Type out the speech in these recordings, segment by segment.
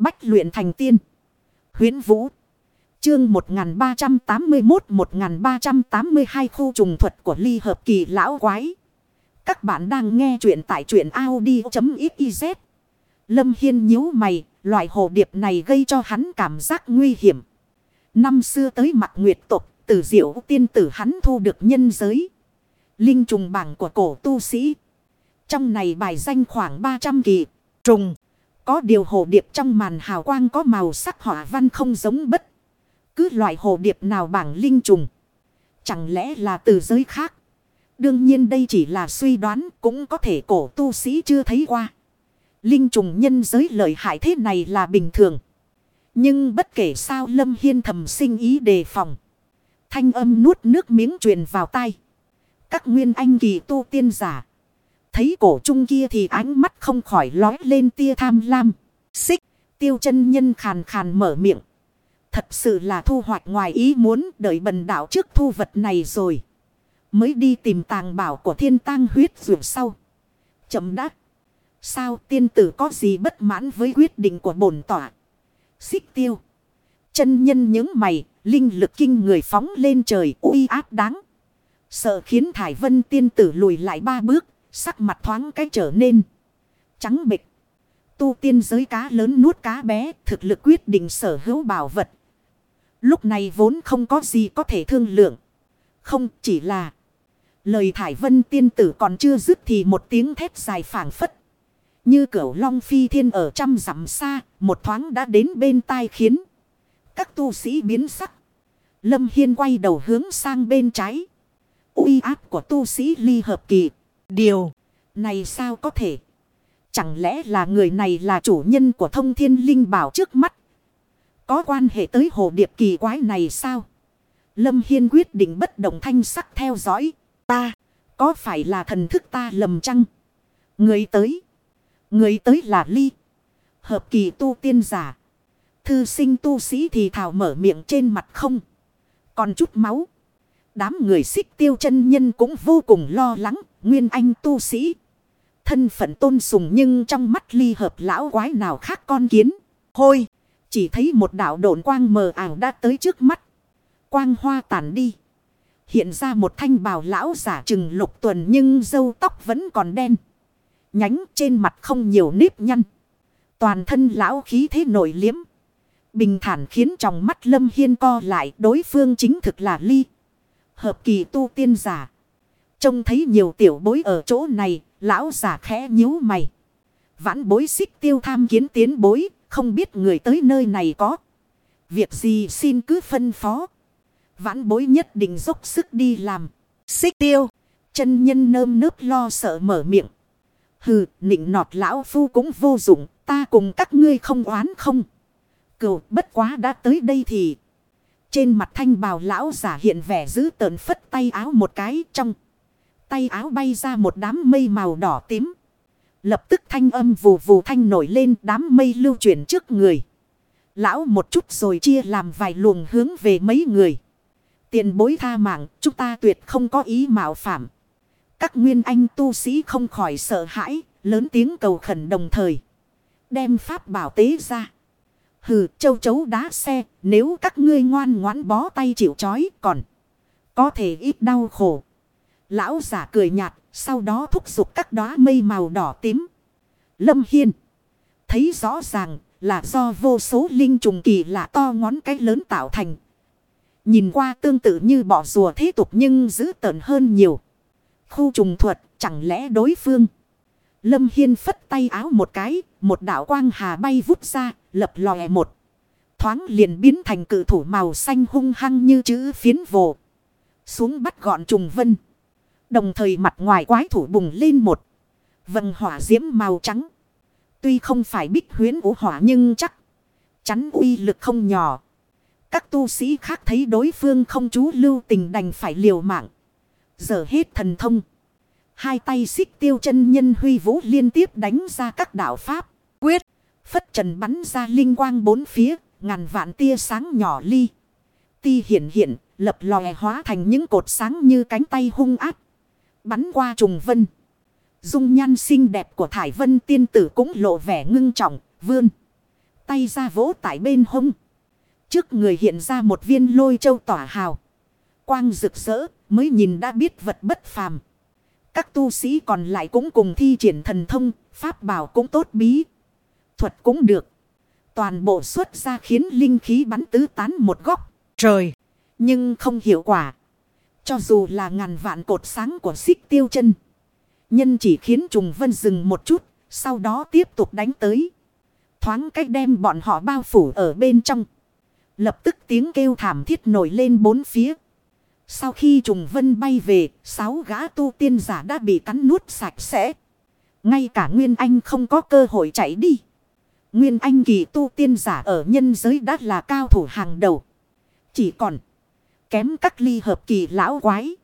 Bách luyện thành tiên. huyễn Vũ. Chương 1381-1382 khu trùng thuật của ly hợp kỳ lão quái. Các bạn đang nghe truyện tại truyện Audi.xyz. Lâm Hiên nhíu mày, loại hồ điệp này gây cho hắn cảm giác nguy hiểm. Năm xưa tới mặt nguyệt tộc tử diệu tiên tử hắn thu được nhân giới. Linh trùng bảng của cổ tu sĩ. Trong này bài danh khoảng 300 kỳ. Trùng. Có điều hồ điệp trong màn hào quang có màu sắc hỏa văn không giống bất. Cứ loại hồ điệp nào bảng linh trùng. Chẳng lẽ là từ giới khác. Đương nhiên đây chỉ là suy đoán, cũng có thể cổ tu sĩ chưa thấy qua. Linh trùng nhân giới lợi hại thế này là bình thường. Nhưng bất kể sao Lâm Hiên thầm sinh ý đề phòng. Thanh âm nuốt nước miếng truyền vào tai. Các nguyên anh kỳ tu tiên giả. Thấy cổ trung kia thì ánh mắt không khỏi lói lên tia tham lam. Xích, tiêu chân nhân khàn khàn mở miệng. Thật sự là thu hoạch ngoài ý muốn đợi bần đạo trước thu vật này rồi. Mới đi tìm tàng bảo của thiên tang huyết dù sau. Chậm đắc. Sao tiên tử có gì bất mãn với quyết định của bổn tỏa? Xích tiêu. Chân nhân những mày, linh lực kinh người phóng lên trời uy áp đáng. Sợ khiến Thải Vân tiên tử lùi lại ba bước, sắc mặt thoáng cái trở nên trắng bịch. Tu tiên giới cá lớn nuốt cá bé, thực lực quyết định sở hữu bảo vật. Lúc này vốn không có gì có thể thương lượng. Không chỉ là lời Thải Vân tiên tử còn chưa dứt thì một tiếng thét dài phảng phất. Như cửu long phi thiên ở trăm dặm xa, một thoáng đã đến bên tai khiến các tu sĩ biến sắc. Lâm Hiên quay đầu hướng sang bên trái. uy áp của tu sĩ ly hợp kỳ. Điều này sao có thể? Chẳng lẽ là người này là chủ nhân của thông thiên linh bảo trước mắt? Có quan hệ tới hồ điệp kỳ quái này sao? Lâm Hiên quyết định bất động thanh sắc theo dõi. Ta, có phải là thần thức ta lầm chăng? Người tới. Người tới là ly. Hợp kỳ tu tiên giả. Thư sinh tu sĩ thì thảo mở miệng trên mặt không. Còn chút máu. Đám người xích tiêu chân nhân cũng vô cùng lo lắng. Nguyên anh tu sĩ. Thân phận tôn sùng nhưng trong mắt ly hợp lão quái nào khác con kiến. Hôi. Chỉ thấy một đạo độn quang mờ ảo đã tới trước mắt. Quang hoa tản đi. Hiện ra một thanh bào lão giả trừng lục tuần nhưng dâu tóc vẫn còn đen. Nhánh trên mặt không nhiều nếp nhăn. Toàn thân lão khí thế nổi liếm. Bình thản khiến trong mắt Lâm Hiên co lại, đối phương chính thực là ly. Hợp kỳ tu tiên giả. Trông thấy nhiều tiểu bối ở chỗ này, lão giả khẽ nhíu mày. Vãn bối xích tiêu tham kiến tiến bối, không biết người tới nơi này có. Việc gì xin cứ phân phó. Vãn bối nhất định dốc sức đi làm. Xích tiêu. Chân nhân nơm nớp lo sợ mở miệng. Hừ, nịnh nọt lão phu cũng vô dụng, ta cùng các ngươi không oán không. cựu bất quá đã tới đây thì. Trên mặt thanh bào lão giả hiện vẻ giữ tợn phất tay áo một cái trong. Tay áo bay ra một đám mây màu đỏ tím. Lập tức thanh âm vù vù thanh nổi lên đám mây lưu chuyển trước người. Lão một chút rồi chia làm vài luồng hướng về mấy người. Tiền bối tha mạng, chúng ta tuyệt không có ý mạo phạm. Các nguyên anh tu sĩ không khỏi sợ hãi, lớn tiếng cầu khẩn đồng thời. Đem pháp bảo tế ra. Hừ, châu chấu đá xe, nếu các ngươi ngoan ngoãn bó tay chịu chói còn. Có thể ít đau khổ. Lão giả cười nhạt, sau đó thúc giục các đóa mây màu đỏ tím. Lâm Hiên. Thấy rõ ràng là do vô số linh trùng kỳ lạ to ngón cái lớn tạo thành. Nhìn qua tương tự như bỏ rùa thế tục nhưng dữ tợn hơn nhiều. Khu trùng thuật chẳng lẽ đối phương. Lâm Hiên phất tay áo một cái, một đạo quang hà bay vút ra, lập lòe một. Thoáng liền biến thành cự thủ màu xanh hung hăng như chữ phiến vồ. Xuống bắt gọn trùng vân. Đồng thời mặt ngoài quái thủ bùng lên một. Vầng hỏa diễm màu trắng. Tuy không phải bích huyến vũ hỏa nhưng chắc. Chắn uy lực không nhỏ. Các tu sĩ khác thấy đối phương không chú lưu tình đành phải liều mạng. Giờ hết thần thông. Hai tay xích tiêu chân nhân huy vũ liên tiếp đánh ra các đạo pháp. Quyết. Phất trần bắn ra linh quang bốn phía. Ngàn vạn tia sáng nhỏ ly. Ti hiện hiện. Lập lòe hóa thành những cột sáng như cánh tay hung áp. Bắn qua trùng vân. Dung nhan xinh đẹp của Thải Vân tiên tử cũng lộ vẻ ngưng trọng. Vươn. tay ra vỗ tại bên hông. Trước người hiện ra một viên lôi châu tỏa hào. Quang rực rỡ mới nhìn đã biết vật bất phàm. Các tu sĩ còn lại cũng cùng thi triển thần thông, pháp bảo cũng tốt bí. Thuật cũng được. Toàn bộ xuất ra khiến linh khí bắn tứ tán một góc. Trời! Nhưng không hiệu quả. Cho dù là ngàn vạn cột sáng của xích tiêu chân. Nhân chỉ khiến trùng vân dừng một chút. Sau đó tiếp tục đánh tới. Thoáng cách đem bọn họ bao phủ ở bên trong. Lập tức tiếng kêu thảm thiết nổi lên bốn phía. Sau khi trùng vân bay về, sáu gã tu tiên giả đã bị cắn nuốt sạch sẽ. Ngay cả Nguyên Anh không có cơ hội chạy đi. Nguyên Anh kỳ tu tiên giả ở nhân giới đã là cao thủ hàng đầu. Chỉ còn kém các ly hợp kỳ lão quái.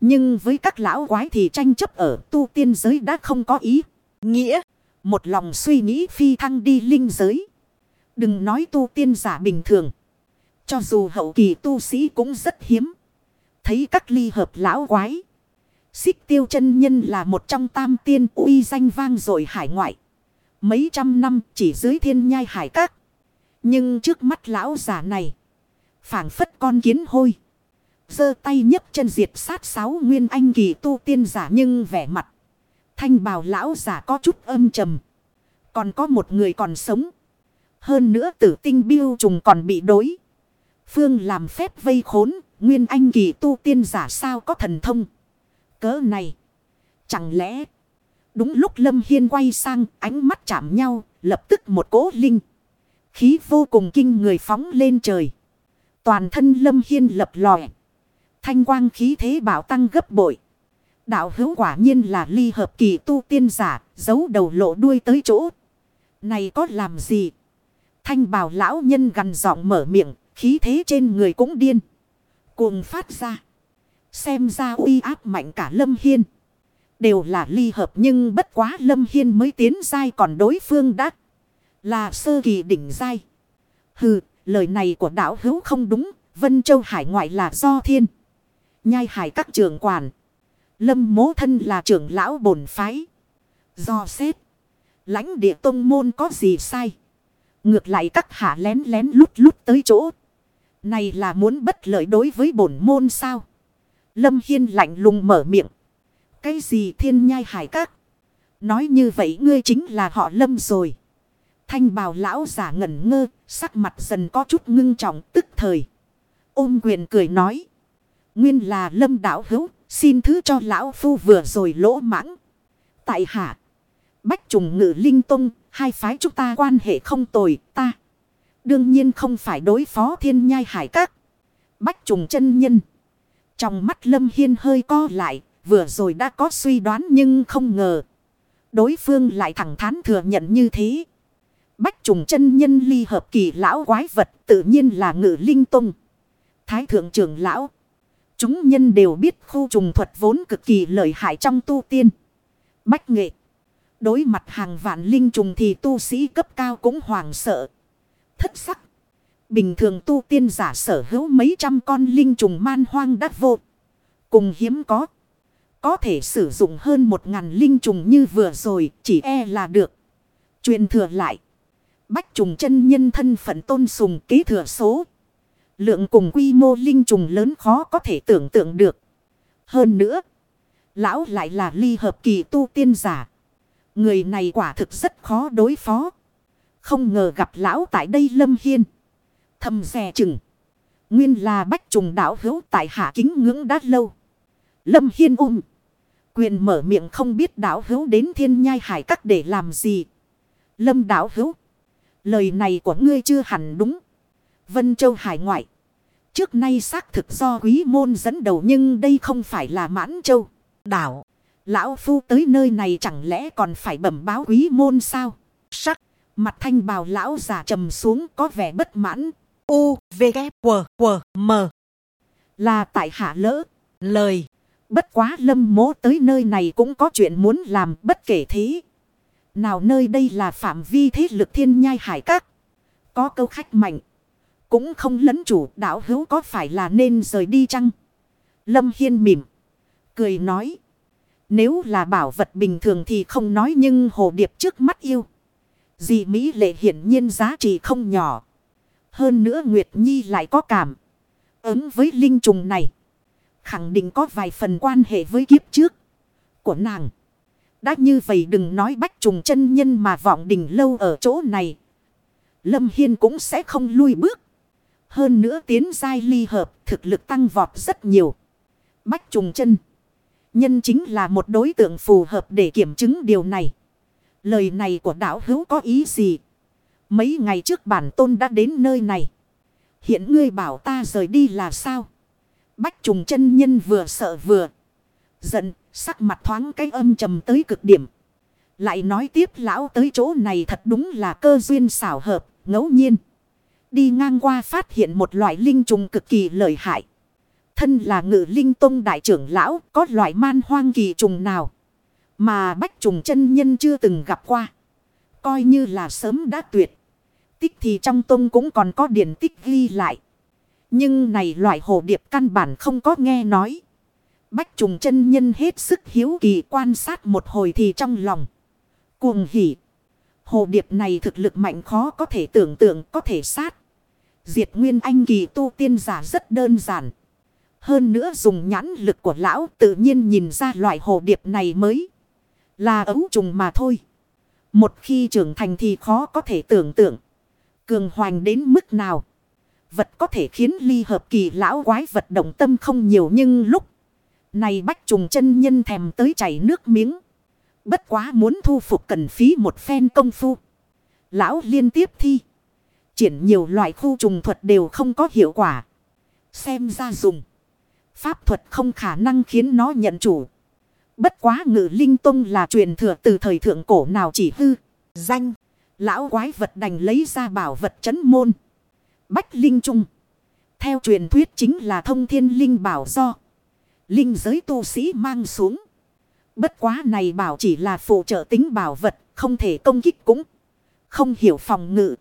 Nhưng với các lão quái thì tranh chấp ở tu tiên giới đã không có ý. Nghĩa, một lòng suy nghĩ phi thăng đi linh giới. Đừng nói tu tiên giả bình thường. Cho dù hậu kỳ tu sĩ cũng rất hiếm. Thấy các ly hợp lão quái. Xích tiêu chân nhân là một trong tam tiên uy danh vang dội hải ngoại. Mấy trăm năm chỉ dưới thiên nhai hải các. Nhưng trước mắt lão giả này phảng phất con kiến hôi. giơ tay nhấc chân diệt sát sáu nguyên anh kỳ tu tiên giả nhưng vẻ mặt. Thanh bào lão giả có chút âm trầm. Còn có một người còn sống. Hơn nữa tử tinh biêu trùng còn bị đối. Phương làm phép vây khốn. Nguyên anh kỳ tu tiên giả sao có thần thông. Cớ này. Chẳng lẽ. Đúng lúc Lâm Hiên quay sang, ánh mắt chạm nhau. Lập tức một cỗ linh. Khí vô cùng kinh người phóng lên trời. Toàn thân Lâm Hiên lập lòe. Thanh quang khí thế bảo tăng gấp bội. Đạo hữu quả nhiên là ly hợp kỳ tu tiên giả. Giấu đầu lộ đuôi tới chỗ. Này có làm gì? Thanh bảo lão nhân gần giọng mở miệng. Khí thế trên người cũng điên. Cuồng phát ra. Xem ra uy áp mạnh cả Lâm Hiên. Đều là ly hợp nhưng bất quá Lâm Hiên mới tiến dai còn đối phương đã là sơ kỳ đỉnh dai. Hừ, lời này của đảo hữu không đúng. Vân Châu Hải ngoại là do thiên. Nhai hải các trưởng quản. Lâm mố thân là trưởng lão bổn phái. Do xét. lãnh địa tông môn có gì sai. Ngược lại các hạ lén lén lút lút tới chỗ. Này là muốn bất lợi đối với bổn môn sao? Lâm Hiên lạnh lùng mở miệng. Cái gì thiên nhai hải các? Nói như vậy ngươi chính là họ Lâm rồi. Thanh bào lão giả ngẩn ngơ, sắc mặt dần có chút ngưng trọng tức thời. Ôm quyền cười nói. Nguyên là Lâm Đảo hữu, xin thứ cho lão phu vừa rồi lỗ mãng. Tại hạ, Bách trùng ngự linh tông, hai phái chúng ta quan hệ không tồi, ta. Đương nhiên không phải đối phó thiên nhai hải các. Bách trùng chân nhân. Trong mắt Lâm Hiên hơi co lại. Vừa rồi đã có suy đoán nhưng không ngờ. Đối phương lại thẳng thắn thừa nhận như thế. Bách trùng chân nhân ly hợp kỳ lão quái vật tự nhiên là ngự linh tung. Thái thượng trưởng lão. Chúng nhân đều biết khu trùng thuật vốn cực kỳ lợi hại trong tu tiên. Bách nghệ. Đối mặt hàng vạn linh trùng thì tu sĩ cấp cao cũng hoàng sợ thất sắc. Bình thường tu tiên giả sở hữu mấy trăm con linh trùng man hoang đắt vô. Cùng hiếm có. Có thể sử dụng hơn một ngàn linh trùng như vừa rồi, chỉ e là được. truyền thừa lại. Bách trùng chân nhân thân phận tôn sùng kế thừa số. Lượng cùng quy mô linh trùng lớn khó có thể tưởng tượng được. Hơn nữa. Lão lại là ly hợp kỳ tu tiên giả. Người này quả thực rất khó đối phó. Không ngờ gặp lão tại đây lâm hiên. Thầm rè chừng. Nguyên là bách trùng đảo hữu tại hạ kính ngưỡng đã lâu. Lâm hiên um. Quyền mở miệng không biết đảo hữu đến thiên nhai hải các để làm gì. Lâm đảo hữu. Lời này của ngươi chưa hẳn đúng. Vân Châu hải ngoại. Trước nay xác thực do quý môn dẫn đầu nhưng đây không phải là mãn châu. Đảo. Lão phu tới nơi này chẳng lẽ còn phải bẩm báo quý môn sao? Sắc. Mặt thanh bào lão giả trầm xuống có vẻ bất mãn. U, V, K, W, W, M. Là tại hạ lỡ. Lời. Bất quá lâm mố tới nơi này cũng có chuyện muốn làm bất kể thế. Nào nơi đây là phạm vi thế lực thiên nhai hải các. Có câu khách mạnh. Cũng không lấn chủ, đạo hữu có phải là nên rời đi chăng? Lâm Hiên mỉm. Cười nói. Nếu là bảo vật bình thường thì không nói nhưng hồ điệp trước mắt yêu. Dị Mỹ lệ hiển nhiên giá trị không nhỏ. Hơn nữa Nguyệt Nhi lại có cảm. Ứng với linh trùng này. Khẳng định có vài phần quan hệ với kiếp trước. Của nàng. Đã như vậy đừng nói bách trùng chân nhân mà vọng đình lâu ở chỗ này. Lâm Hiên cũng sẽ không lui bước. Hơn nữa tiến giai ly hợp thực lực tăng vọt rất nhiều. Bách trùng chân. Nhân chính là một đối tượng phù hợp để kiểm chứng điều này. Lời này của đảo hữu có ý gì? Mấy ngày trước bản tôn đã đến nơi này. Hiện ngươi bảo ta rời đi là sao? Bách trùng chân nhân vừa sợ vừa. Giận, sắc mặt thoáng cái âm trầm tới cực điểm. Lại nói tiếp lão tới chỗ này thật đúng là cơ duyên xảo hợp, ngẫu nhiên. Đi ngang qua phát hiện một loại linh trùng cực kỳ lợi hại. Thân là ngự linh tông đại trưởng lão, có loại man hoang kỳ trùng nào. Mà bách trùng chân nhân chưa từng gặp qua. Coi như là sớm đã tuyệt. Tích thì trong tông cũng còn có điển tích ghi lại. Nhưng này loại hồ điệp căn bản không có nghe nói. Bách trùng chân nhân hết sức hiếu kỳ quan sát một hồi thì trong lòng. Cuồng hỉ. Hồ điệp này thực lực mạnh khó có thể tưởng tượng, có thể sát. Diệt nguyên anh kỳ tu tiên giả rất đơn giản. Hơn nữa dùng nhãn lực của lão tự nhiên nhìn ra loại hồ điệp này mới là ấu trùng mà thôi. Một khi trưởng thành thì khó có thể tưởng tượng. Cường hoành đến mức nào. Vật có thể khiến ly hợp kỳ lão quái vật động tâm không nhiều nhưng lúc này bách trùng chân nhân thèm tới chảy nước miếng. Bất quá muốn thu phục cần phí một phen công phu. Lão liên tiếp thi. Triển nhiều loại khu trùng thuật đều không có hiệu quả. Xem ra dùng. Pháp thuật không khả năng khiến nó nhận chủ. Bất quá ngự linh tông là truyền thừa từ thời thượng cổ nào chỉ hư. Danh. Lão quái vật đành lấy ra bảo vật chấn môn. Bách linh trung. Theo truyền thuyết chính là thông thiên linh bảo do. Linh giới tu sĩ mang xuống. Bất quá này bảo chỉ là phụ trợ tính bảo vật. Không thể công kích cũng. Không hiểu phòng ngự.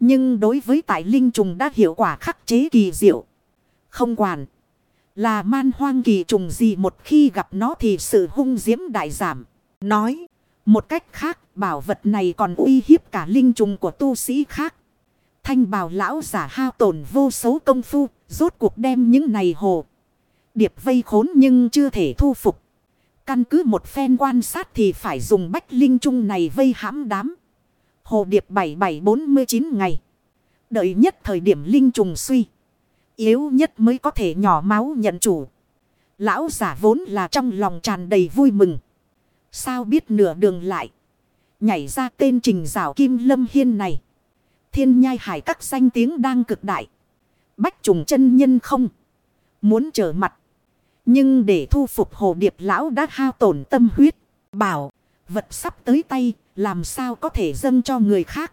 Nhưng đối với tại linh trùng đã hiệu quả khắc chế kỳ diệu. Không quản. Là man hoang kỳ trùng gì một khi gặp nó thì sự hung diễm đại giảm. Nói. Một cách khác, bảo vật này còn uy hiếp cả linh trùng của tu sĩ khác. Thanh bào lão giả hao tổn vô số công phu. Rốt cuộc đem những này hồ. Điệp vây khốn nhưng chưa thể thu phục. Căn cứ một phen quan sát thì phải dùng bách linh trung này vây hãm đám. Hồ điệp 7749 ngày. Đợi nhất thời điểm linh trùng suy. Yếu nhất mới có thể nhỏ máu nhận chủ. Lão giả vốn là trong lòng tràn đầy vui mừng. Sao biết nửa đường lại. Nhảy ra tên trình rào kim lâm hiên này. Thiên nhai hải các danh tiếng đang cực đại. Bách trùng chân nhân không. Muốn trở mặt. Nhưng để thu phục hồ điệp lão đã hao tổn tâm huyết. Bảo, vật sắp tới tay, làm sao có thể dâng cho người khác.